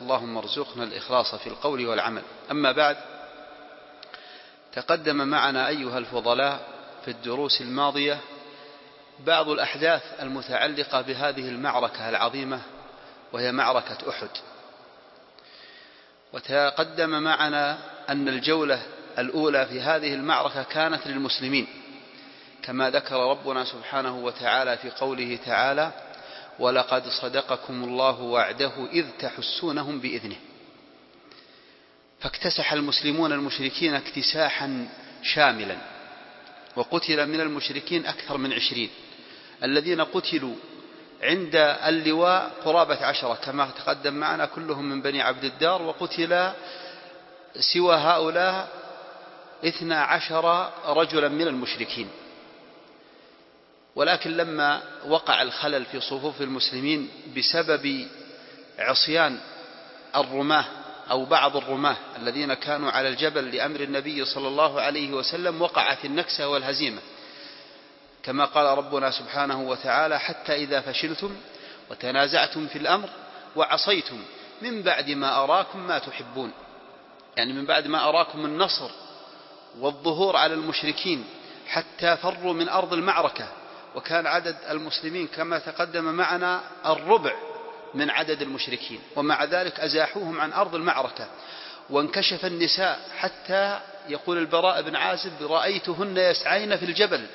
اللهم ارزقنا الإخلاص في القول والعمل. أما بعد تقدم معنا أيها الفضلاء في الدروس الماضية بعض الأحداث المتعلقة بهذه المعركة العظيمة وهي معركة أحد. وتقدم معنا أن الجولة الأولى في هذه المعركة كانت للمسلمين كما ذكر ربنا سبحانه وتعالى في قوله تعالى ولقد صدقكم الله وعده إذ تحسونهم بإذنه. فاكتسح المسلمون المشركين اكتساحا شاملا وقتل من المشركين أكثر من عشرين. الذين قتلوا عند اللواء قرابة عشرة كما تقدم معنا كلهم من بني عبد الدار وقتل سوى هؤلاء اثنا عشر رجلا من المشركين. ولكن لما وقع الخلل في صفوف المسلمين بسبب عصيان الرماة أو بعض الرماة الذين كانوا على الجبل لأمر النبي صلى الله عليه وسلم وقعت النكسة والهزيمة. كما قال ربنا سبحانه وتعالى حتى إذا فشلتم وتنازعتم في الأمر وعصيتم من بعد ما أراكم ما تحبون. يعني من بعد ما أراكم النصر والظهور على المشركين حتى فروا من أرض المعركة. وكان عدد المسلمين كما تقدم معنا الربع من عدد المشركين ومع ذلك أزاحوهم عن أرض المعركة وانكشف النساء حتى يقول البراء بن عازب رأيتهن يسعين في الجبل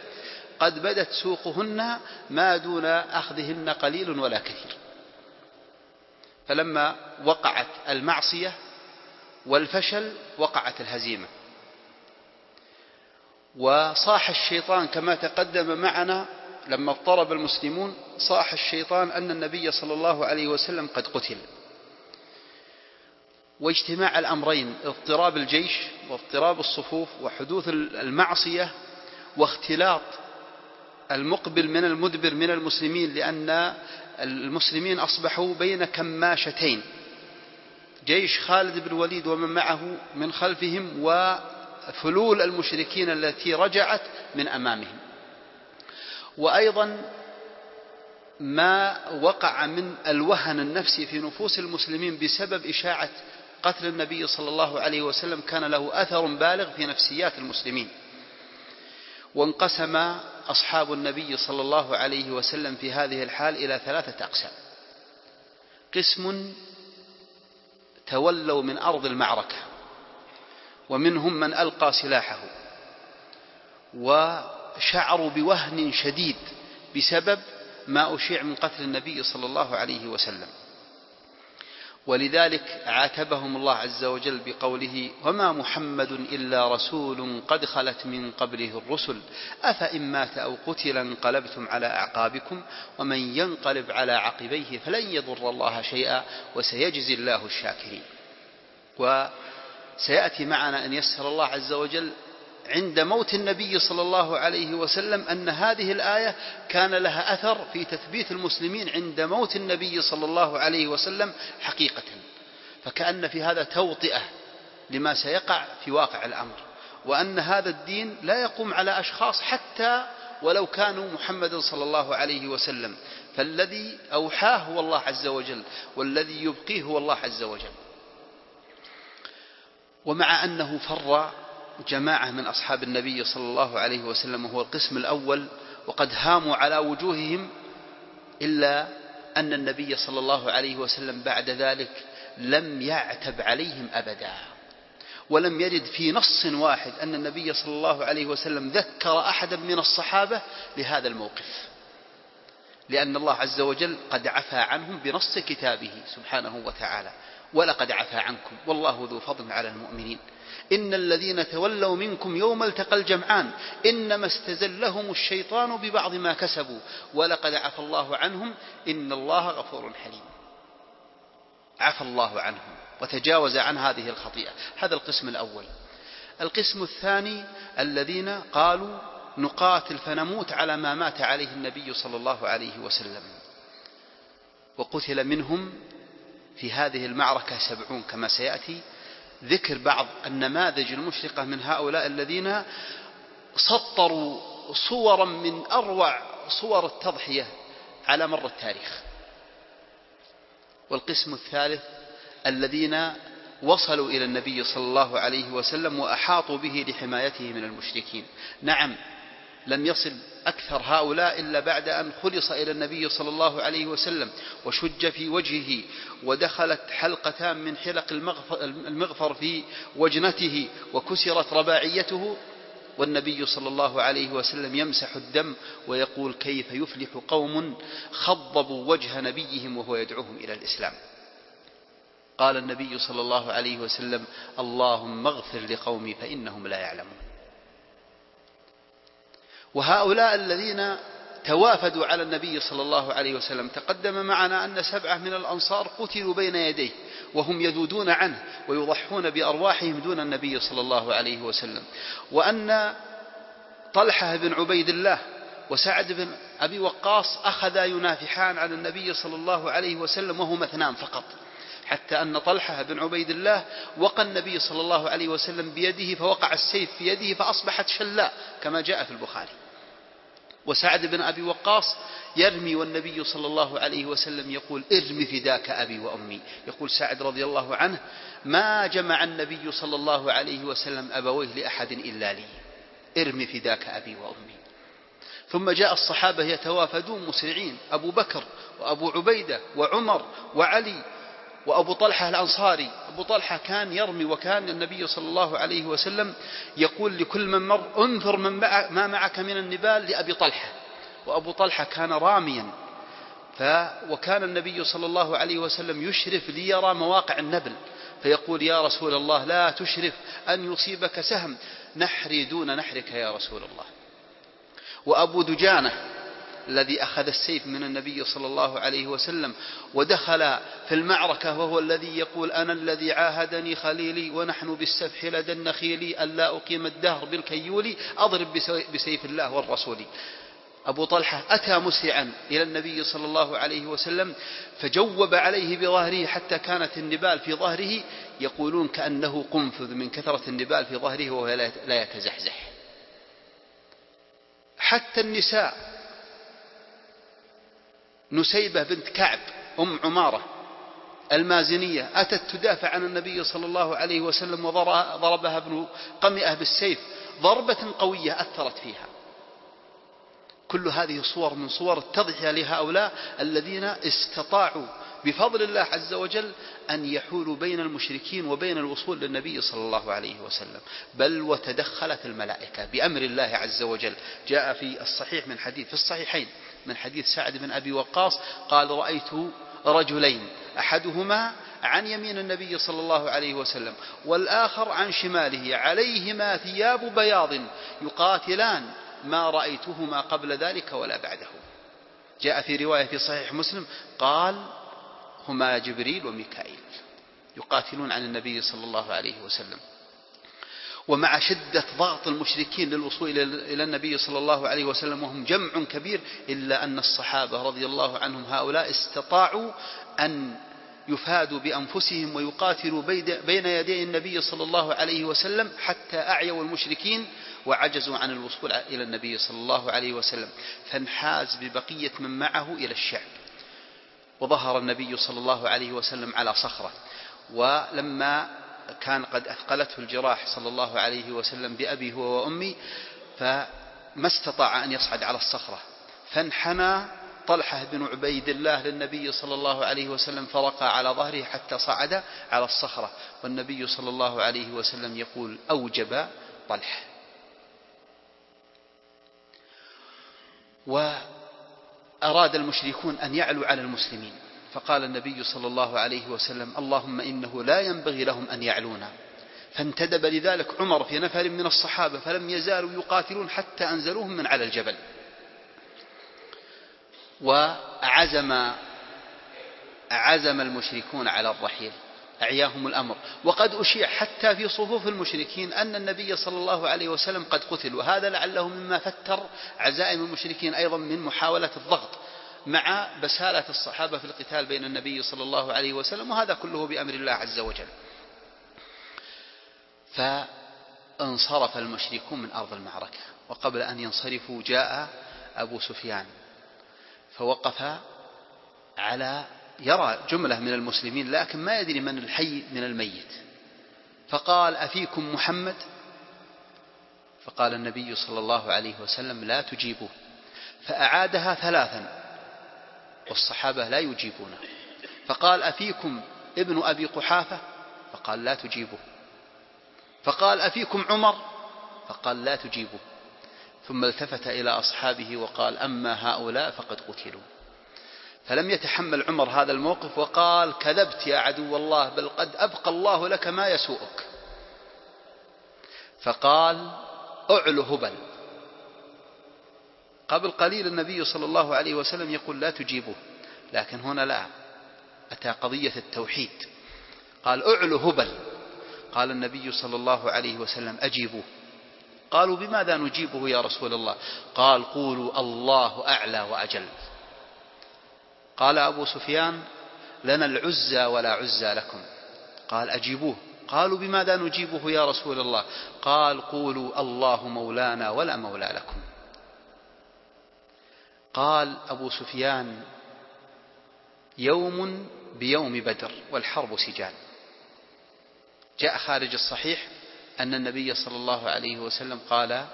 قد بدت سوقهن ما دون أخذهن قليل ولا كثير. فلما وقعت المعصية والفشل وقعت الهزيمة. وصاح الشيطان كما تقدم معنا لما اضطرب المسلمون صاح الشيطان أن النبي صلى الله عليه وسلم قد قتل. واجتماع الأمرين اضطراب الجيش واضطراب الصفوف وحدوث المعصية واختلاط المقبل من المدبر من المسلمين لأن المسلمين أصبحوا بين كماشتين. جيش خالد بن الوليد ومن معه من خلفهم وفلول المشركين التي رجعت من أمامهم. وأيضا ما وقع من الوهن النفسي في نفوس المسلمين بسبب إشاعة قتل النبي صلى الله عليه وسلم كان له أثر بالغ في نفسيات المسلمين. وانقسم أصحاب النبي صلى الله عليه وسلم في هذه الحال إلى ثلاثة أقسام. قسم تولوا من أرض المعركة ومنهم من ألقى سلاحه وشعروا بوهن شديد بسبب ما أشيع من قتل النبي صلى الله عليه وسلم. ولذلك عاتبهم الله عز وجل بقوله وما محمد إلا رسول قد خلت من قبله الرسل. أفإن مات أو قتل انقلبتم على أعقابكم ومن ينقلب على عقبيه فلن يضر الله شيئا وسيجزي الله الشاكرين. وسيأتي معنا أن يسر الله عز وجل عند موت النبي صلى الله عليه وسلم أن هذه الآية كان لها أثر في تثبيت المسلمين عند موت النبي صلى الله عليه وسلم حقيقة. فكأن في هذا توطئة لما سيقع في واقع الأمر وأن هذا الدين لا يقوم على أشخاص حتى ولو كانوا محمد صلى الله عليه وسلم. فالذي أوحاه هو الله عز وجل والذي يبقيه هو الله عز وجل. ومع أنه فر جماعة من أصحاب النبي صلى الله عليه وسلم وهو القسم الأول وقد هاموا على وجوههم إلا أن النبي صلى الله عليه وسلم بعد ذلك لم يعتب عليهم أبدا. ولم يرد في نص واحد أن النبي صلى الله عليه وسلم ذكر أحدا من الصحابة لهذا الموقف. لأن الله عز وجل قد عفى عنهم بنص كتابه سبحانه وتعالى. ولقد عفى عنكم والله ذو فضل على المؤمنين. إن الذين تولوا منكم يوم التقى الجمعان إنما استزلهم الشيطان ببعض ما كسبوا ولقد عفى الله عنهم إن الله غفور حليم. عفى الله عنهم وتجاوز عن هذه الخطيئة. هذا القسم الأول. القسم الثاني الذين قالوا نقاتل فنموت على ما مات عليه النبي صلى الله عليه وسلم. وقتل منهم في هذه المعركة سبعون كما سيأتي. ذكر بعض النماذج المشرقة من هؤلاء الذين سطروا صورا من أروع صور التضحية على مر التاريخ. والقسم الثالث الذين وصلوا إلى النبي صلى الله عليه وسلم وأحاطوا به لحمايته من المشركين. نعم لم يصل أكثر هؤلاء إلا بعد أن خلص إلى النبي صلى الله عليه وسلم وشج في وجهه ودخلت حلقتان من حلق المغفر في وجنته وكسرت رباعيته والنبي صلى الله عليه وسلم يمسح الدم ويقول كيف يفلح قوم خضبوا وجه نبيهم وهو يدعوهم إلى الإسلام. قال النبي صلى الله عليه وسلم اللهم اغفر لقومي فإنهم لا يعلمون. وهؤلاء الذين توافدوا على النبي صلى الله عليه وسلم. تقدم معنا أن سبعة من الأنصار قتلوا بين يديه وهم يذودون عنه ويضحون بأرواحهم دون النبي صلى الله عليه وسلم. وأن طلحة بن عبيد الله وسعد بن أبي وقاص أخذا ينافحان على النبي صلى الله عليه وسلم وهما اثنان فقط. حتى أن طلحة بن عبيد الله وقى النبي صلى الله عليه وسلم بيده فوقع السيف في يده فأصبحت شلاء كما جاء في البخاري. وسعد بن أبي وقاص يرمي والنبي صلى الله عليه وسلم يقول ارمي فداك أبي وأمي. يقول سعد رضي الله عنه ما جمع النبي صلى الله عليه وسلم أبويه لأحد إلا لي. ارمي فداك أبي وأمي. ثم جاء الصحابة يتوافدون مسرعين أبو بكر وأبو عبيدة وعمر وعلي وأبو طلحة الأنصاري. أبو طلحة كان يرمي وكان النبي صلى الله عليه وسلم يقول لكل من مر انظر من ما معك من النبال لأبي طلحة. وأبو طلحة كان راميا. ف وكان النبي صلى الله عليه وسلم يشرف ليرى مواقع النبل. فيقول يا رسول الله لا تشرف أن يصيبك سهم. نحري دون نحرك يا رسول الله. وأبو دجانة الذي أخذ السيف من النبي صلى الله عليه وسلم ودخل في المعركة وهو الذي يقول أنا الذي عاهدني خليلي ونحن بالسفح لدى النخيل ألا أقيم الدهر بالكيول أضرب بسيف الله والرسول. أبو طلحة أتى مسرعا إلى النبي صلى الله عليه وسلم فجوب عليه بظهره حتى كانت النبال في ظهره يقولون كأنه قنفذ من كثرة النبال في ظهره وهو لا يتزحزح. حتى النساء نسيبة بنت كعب أم عمارة المازنية أتت تدافع عن النبي صلى الله عليه وسلم وضربها ابن قمئة بالسيف. ضربة قوية أثرت فيها. كل هذه صور من صور التضحية لهؤلاء الذين استطاعوا بفضل الله عز وجل أن يحولوا بين المشركين وبين الوصول للنبي صلى الله عليه وسلم. بل وتدخلت الملائكة بأمر الله عز وجل. جاء في الصحيح من حديث في الصحيحين. من حديث سعد بن أبي وقاص قال رأيت رجلين أحدهما عن يمين النبي صلى الله عليه وسلم والآخر عن شماله عليهما ثياب بياض يقاتلان ما رأيتهما قبل ذلك ولا بعده. جاء في رواية في صحيح مسلم قال هما جبريل وميكائيل. يقاتلون عن النبي صلى الله عليه وسلم. ومع شدة ضغط المشركين للوصول إلى النبي صلى الله عليه وسلم وهم جمع كبير إلا أن الصحابة رضي الله عنهم هؤلاء استطاعوا أن يفادوا بأنفسهم ويقاتلوا بين يدي النبي صلى الله عليه وسلم حتى أعيوا المشركين وعجزوا عن الوصول إلى النبي صلى الله عليه وسلم. فانحاز ببقية من معه إلى الشعب. وظهر النبي صلى الله عليه وسلم على صخرة. ولما كان قد أثقلته الجراح صلى الله عليه وسلم بأبي هو وأمي فما استطاع أن يصعد على الصخرة. فانحنى طلحة بن عبيد الله للنبي صلى الله عليه وسلم فرقى على ظهره حتى صعد على الصخرة. والنبي صلى الله عليه وسلم يقول أوجب طلحة وأراد المشركون أن يعلوا على المسلمين. فقال النبي صلى الله عليه وسلم اللهم إنه لا ينبغي لهم أن يعلونا. فانتدب لذلك عمر في نفر من الصحابة فلم يزالوا يقاتلون حتى أنزلوهم من على الجبل. وعزم عزم المشركون على الرحيل أعياهم الأمر. وقد أشيع حتى في صفوف المشركين أن النبي صلى الله عليه وسلم قد قتل وهذا لعله مما فتر عزائم المشركين أيضا من محاولة الضغط. مع بسالة الصحابة في القتال بين النبي صلى الله عليه وسلم وهذا كله بأمر الله عز وجل. فانصرف المشركون من أرض المعركة وقبل أن ينصرفوا جاء أبو سفيان فوقف على يرى جملة من المسلمين لكن ما يدري من الحي من الميت. فقال أفيكم محمد؟ فقال النبي صلى الله عليه وسلم لا تجيبوه. فأعادها ثلاثا. والصحابة لا يجيبونه. فقال أفيكم ابن أبي قحافة؟ فقال لا تجيبه. فقال أفيكم عمر؟ فقال لا تجيبه. ثم التفت إلى أصحابه وقال أما هؤلاء فقد قتلوا. فلم يتحمل عمر هذا الموقف وقال كذبت يا عدو الله بل قد أبقى الله لك ما يسوءك. فقال أعل هبل قبل قليل النبي صلى الله عليه وسلم يقول لا تجيبه لكن هنا لا. أتى قضية التوحيد. قال أعل هبل. قال النبي صلى الله عليه وسلم أجيبوه. قالوا بماذا نجيبه يا رسول الله؟ قال قولوا الله أعلى وأجل. قال أبو سفيان لنا العزى ولا عزى لكم. قال أجيبوه. قالوا بماذا نجيبه يا رسول الله؟ قال قولوا الله مولانا ولا مولى لكم. قال أبو سفيان يوم بيوم بدر والحرب سجال. جاء خارج الصحيح أن النبي صلى الله عليه وسلم قال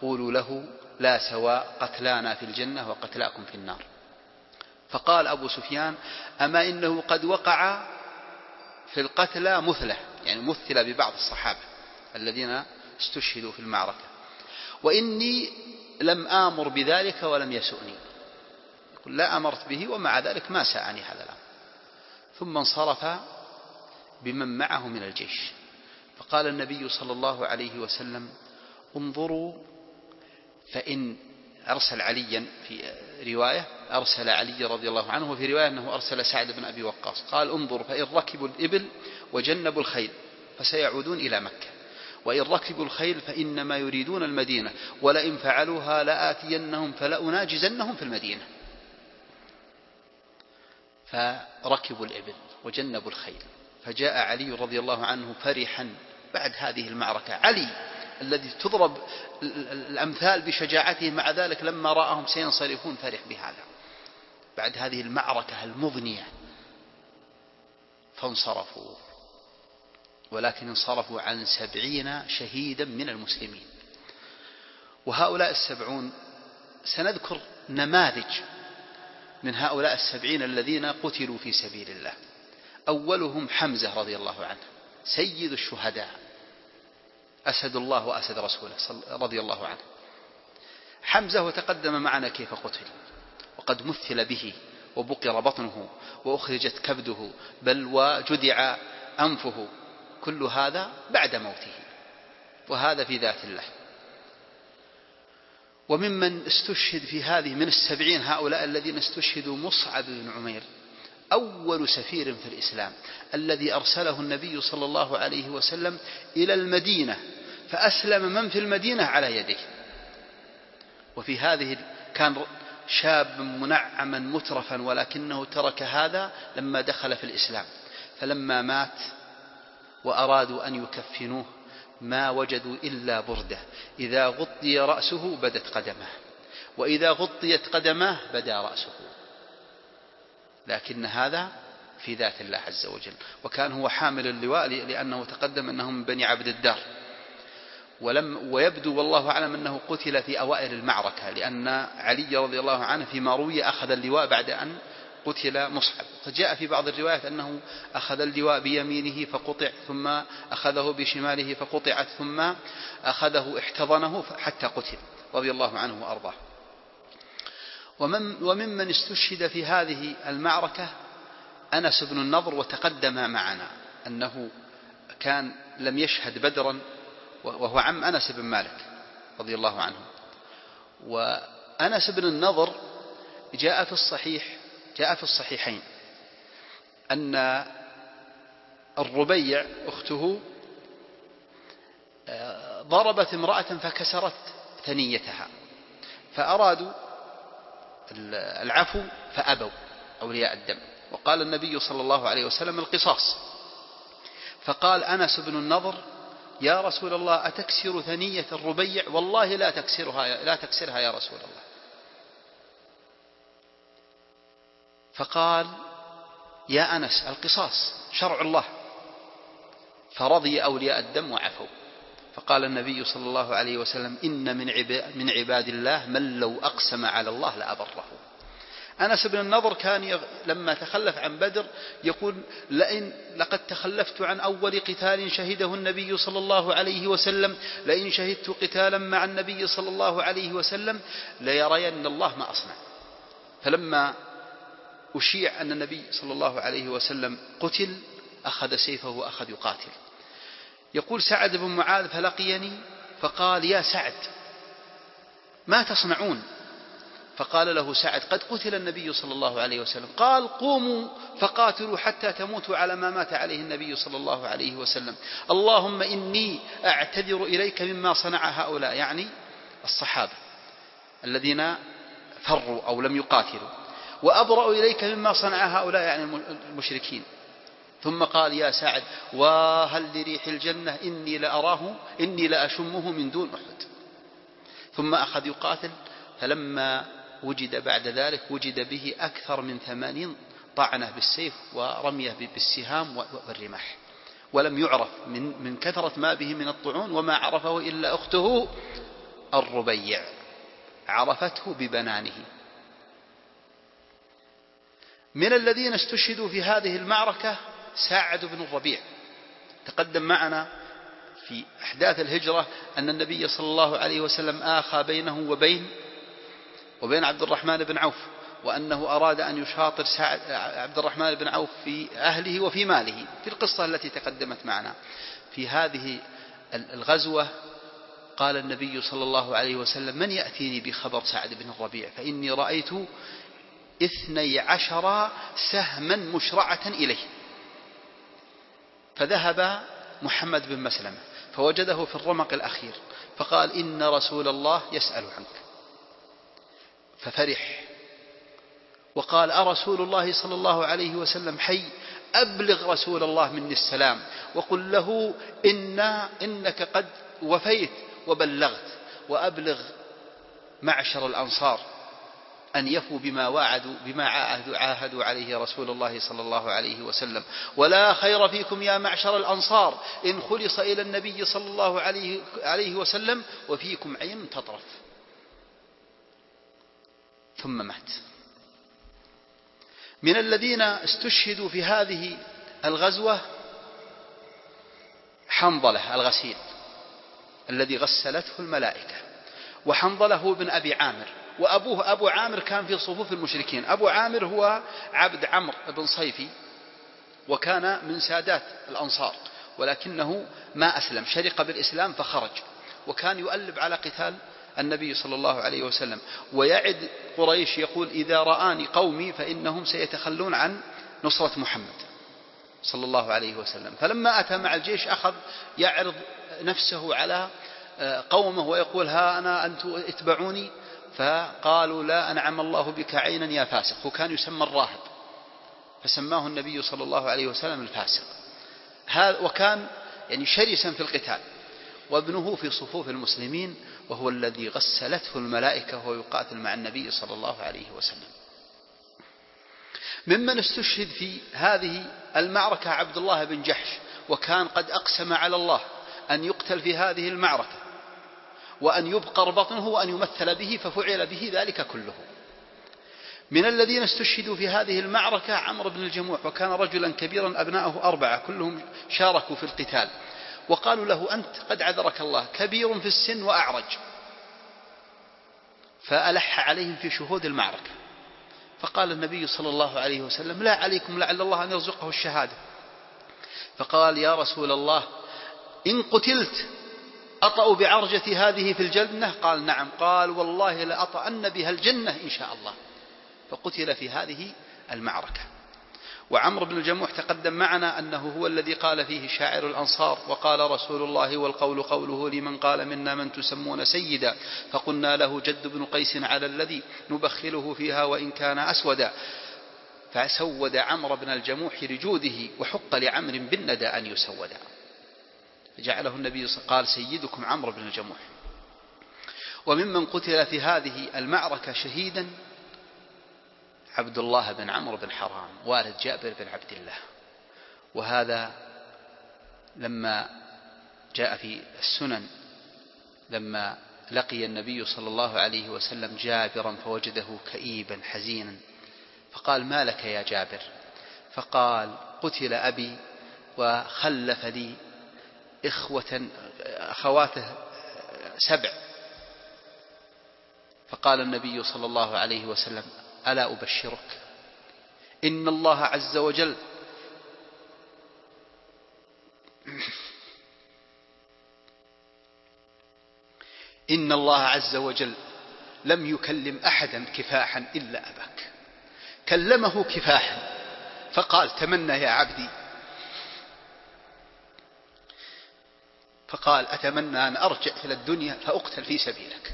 قولوا له لا سواء قتلانا في الجنة وقتلاكم في النار. فقال أبو سفيان أما إنه قد وقع في القتلى مثلة يعني مثل ببعض الصحابة الذين استشهدوا في المعركة. وإني لم آمر بذلك ولم يسؤني. يقول لا أمرت به ومع ذلك ما سأني هذا الأمر. ثم انصرف بمن معه من الجيش. فقال النبي صلى الله عليه وسلم انظروا فإن أرسل عليا في رواية أرسل علي رضي الله عنه وفي رواية أنه أرسل سعد بن أبي وقاص. قال انظر فإن ركبوا الإبل وجنبوا الخيل فسيعودون إلى مكة. وإن ركبوا الخيل فإنما يريدون المدينة ولئن فعلوها لآتينهم فلأناجزنهم في المدينة. فركبوا الإبل وجنبوا الخيل. فجاء علي رضي الله عنه فرحا بعد هذه المعركة. علي الذي تضرب الأمثال بشجاعته مع ذلك لما رآهم سينصرفون فرح بهذا. بعد هذه المعركة المضنية فانصرفوا. ولكن انصرفوا عن سبعين شهيدا من المسلمين. وهؤلاء السبعون سنذكر نماذج من هؤلاء السبعين الذين قتلوا في سبيل الله. أولهم حمزة رضي الله عنه سيد الشهداء أسد الله وأسد رسوله رضي الله عنه. حمزة وتقدم معنا كيف قتل وقد مثل به وبقر بطنه وأخرجت كبده بل وجدع أنفه. كل هذا بعد موته وهذا في ذات الله وممن استشهد في هذه من السبعين هؤلاء الذين استشهدوا مصعب بن عمير أول سفير في الإسلام الذي أرسله النبي صلى الله عليه وسلم إلى المدينة فأسلم من في المدينة على يديه وفي هذه كان شاب منعما مترفا ولكنه ترك هذا لما دخل في الإسلام. فلما مات وأرادوا أن يكفنوه ما وجدوا إلا بردة. إذا غطي رأسه بدت قدمه. وإذا غطيت قدماه بدا رأسه. لكن هذا في ذات الله عز وجل. وكان هو حامل اللواء لأنه تقدم أنه من بني عبد الدار. ولم ويبدو والله أعلم أنه قتل في أوائل المعركة لأن علي رضي الله عنه فيما روي أخذ اللواء بعد أن قتل مصعب فجاء في بعض الروايات أنه أخذ اللواء بيمينه فقطع ثم أخذه بشماله فقطعت ثم أخذه احتضنه حتى قتل رضي الله عنه وأرضاه. ومن وممن استشهد في هذه المعركة أنس بن النضر وتقدم معنا أنه كان لم يشهد بدرا وهو عم أنس بن مالك رضي الله عنه. وأنس بن النضر جاء في الصحيح جاء في الصحيحين أن الربيع أخته آه، ضربت امرأة فكسرت ثنيتها فأرادوا العفو فأبوا أولياء الدم. وقال النبي صلى الله عليه وسلم القصاص. فقال أنس بن النضر يا رسول الله أتكسر ثنية الربيع؟ والله لا تكسرها لا تكسرها يا رسول الله. فقال يا أنس القصاص شرع الله. فرضي أولياء الدم وعفوا. فقال النبي صلى الله عليه وسلم إن من عباد الله من لو أقسم على الله لأبره. أنس بن النضر كان لما تخلف عن بدر يقول لئن لقد تخلفت عن أول قتال شهده النبي صلى الله عليه وسلم لئن شهدت قتالا مع النبي صلى الله عليه وسلم ليرين الله ما أصنع. فلما أشيع أن النبي صلى الله عليه وسلم قتل أخذ سيفه وأخذ يقاتل. يقول سعد بن معاذ فلقيني فقال يا سعد ما تصنعون؟ فقال له سعد قد قتل النبي صلى الله عليه وسلم. قال قوموا فقاتلوا حتى تموتوا على ما مات عليه النبي صلى الله عليه وسلم. اللهم إني أعتذر إليك مما صنع هؤلاء يعني الصحابة الذين فروا أو لم يقاتلوا. وأبرأ إليك مما صنع هؤلاء يعني المشركين. ثم قال يا سعد وهل لريح الجنة إني لأراه إني لأشمه من دون أحد. ثم أخذ يقاتل فلما وجد بعد ذلك وجد به أكثر من ثمانين طعنة بالسيف ورمية بالسهام والرماح. ولم يعرف من, من كثرة ما به من الطعون وما عرفه إلا أخته الربيع. عرفته ببنانه. من الذين استشهدوا في هذه المعركة سعد بن الربيع. تقدم معنا في أحداث الهجرة أن النبي صلى الله عليه وسلم آخى بينه وبين وبين عبد الرحمن بن عوف وأنه أراد أن يشاطر سعد عبد الرحمن بن عوف في أهله وفي ماله. في القصة التي تقدمت معنا. في هذه الغزوة قال النبي صلى الله عليه وسلم من يأتيني بخبر سعد بن الربيع؟ فإني رأيت اثني عشر سهما مشرعة إليه. فذهب محمد بن مسلمة فوجده في الرمق الأخير فقال إن رسول الله يسأل عنك. ففرح وقال أرسول الله صلى الله عليه وسلم حي أبلغ رسول الله مني السلام وقل له إن إنك قد وفيت وبلغت وأبلغ معشر الأنصار. أن يفوا بما وعدوا بما عاهدوا, عليه رسول الله صلى الله عليه وسلم. ولا خير فيكم يا معشر الأنصار. إن خلص إلى النبي صلى الله عليه, عليه وسلم وفيكم عين تطرف. ثم مات. من الذين استشهدوا في هذه الغزوة حنظلة الغسيل الذي غسلته الملائكة وحنظلة هو ابن أبي عامر. وأبوه أبو عامر كان في صفوف المشركين. أبو عامر هو عبد عمرو بن صيفي وكان من سادات الأنصار ولكنه ما أسلم. شرق بالإسلام فخرج وكان يؤلب على قتال النبي صلى الله عليه وسلم. ويعد قريش يقول إذا رآني قومي فإنهم سيتخلون عن نصرة محمد صلى الله عليه وسلم. فلما أتى مع الجيش أخذ يعرض نفسه على قومه ويقول ها أنا أنتم اتبعوني؟ فقالوا لا أنعم الله بك عينا يا فاسق. وكان يسمى الراهب فسماه النبي صلى الله عليه وسلم الفاسق. وكان يعني شرسا في القتال وابنه في صفوف المسلمين وهو الذي غسلته الملائكة وهو يقاتل مع النبي صلى الله عليه وسلم. ممن استشهد في هذه المعركة عبد الله بن جحش وكان قد أقسم على الله أن يقتل في هذه المعركة. وأن يبقر بطنه وأن يمثل به ففعل به ذلك كله. من الذين استشهدوا في هذه المعركة عمرو بن الجموع وكان رجلا كبيرا أبناؤه أربعة كلهم شاركوا في القتال. وقالوا له أنت قد عذرك الله كبير في السن وأعرج. فألح عليهم في شهود المعركة. فقال النبي صلى الله عليه وسلم لا عليكم لعل الله أن يرزقه الشهادة. فقال يا رسول الله إن قتلت أطأ بعرجة هذه في الجنة؟ قال نعم. قال والله لأطأن بها الجنة إن شاء الله. فقتل في هذه المعركة. وعمرو بن الجموح تقدم معنا أنه هو الذي قال فيه شاعر الأنصار وقال رسول الله والقول قوله لمن قال منا من تسمون سيدا فقلنا له جد بن قيس على الذي نبخله فيها وإن كان أسودا. فسود عمرو بن الجموح لجوده وحق لعمر بالندى أن يسودا. جعله النبي قال سيدكم عمرو بن الجموح. وممن قتل في هذه المعركة شهيدا عبد الله بن عمرو بن حرام والد جابر بن عبد الله. وهذا لما جاء في السنن لما لقي النبي صلى الله عليه وسلم جابرا فوجده كئيبا حزينا فقال ما لك يا جابر؟ فقال قتل أبي وخلف لي إخوة أخواته سبع. فقال النبي صلى الله عليه وسلم ألا أبشرك؟ إن الله عز وجل إن الله عز وجل لم يكلم أحدا كفاحا إلا أباك. كلمه كفاحا. فقال تمنى يا عبدي فقال أتمنى أن أرجع إلى الدنيا فأقتل في سبيلك.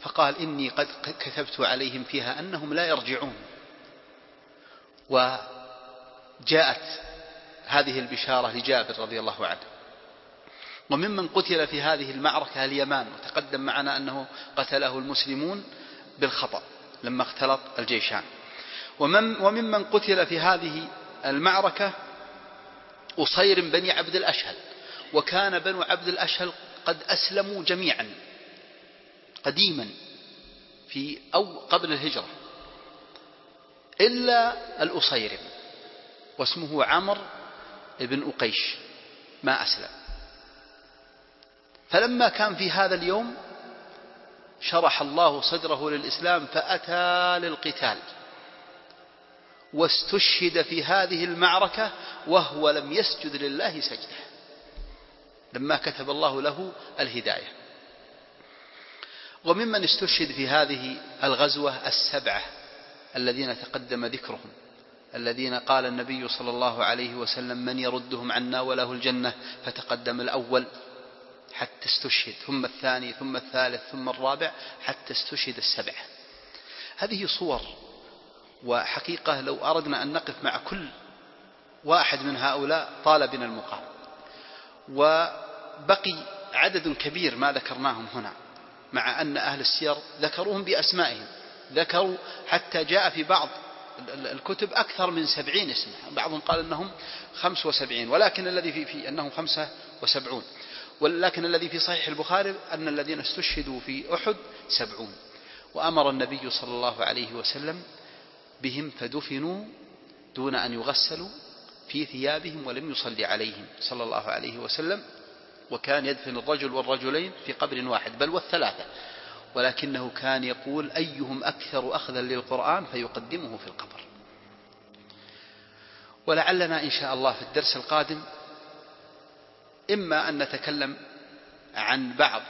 فقال إني قد كتبت عليهم فيها أنهم لا يرجعون. وجاءت هذه البشارة لجابر رضي الله عنه. وممن قتل في هذه المعركة اليمان. وتقدم معنا أنه قتله المسلمون بالخطأ لما اختلط الجيشان. ومن وممن قتل في هذه المعركة أصير بني عبد الأشهل وكان بنو عبد الأشهل قد أسلموا جميعا قديما في أو قبل الهجرة إلا الأصيرم واسمه عمر بن أقيش ما أسلم. فلما كان في هذا اليوم شرح الله صدره للإسلام فأتى للقتال واستشهد في هذه المعركة وهو لم يسجد لله سجدة. لما كتب الله له الهداية. وممن استشهد في هذه الغزوة السبعة الذين تقدم ذكرهم الذين قال النبي صلى الله عليه وسلم من يردهم عنا وله الجنة فتقدم الأول حتى استشهد ثم الثاني ثم الثالث ثم الرابع حتى استشهد السبعة. هذه صور وحقيقة لو أردنا أن نقف مع كل واحد من هؤلاء طال بنا المقام. وبقي عدد كبير ما ذكرناهم هنا مع أن أهل السير ذكروهم بأسمائهم. ذكروا حتى جاء في بعض الكتب أكثر من سبعين اسما. بعضهم قال أنهم خمس وسبعين ولكن الذي في, في أنهم خمسة وسبعون. ولكن الذي في صحيح البخاري أن الذين استشهدوا في أحد سبعون. وأمر النبي صلى الله عليه وسلم بهم فدفنوا دون أن يغسلوا في ثيابهم ولم يصلي عليهم صلى الله عليه وسلم وكان يدفن الرجل والرجلين في قبر واحد بل والثلاثة. ولكنه كان يقول أيهم أكثر أخذا للقرآن فيقدمه في القبر. ولعلنا إن شاء الله في الدرس القادم إما أن نتكلم عن بعض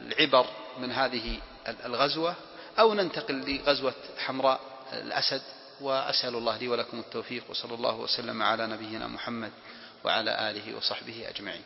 العبر من هذه الغزوة أو ننتقل لغزوة حمراء الأسد. وأسأل الله لي ولكم التوفيق وصلى الله وسلم على نبينا محمد وعلى آله وصحبه أجمعين.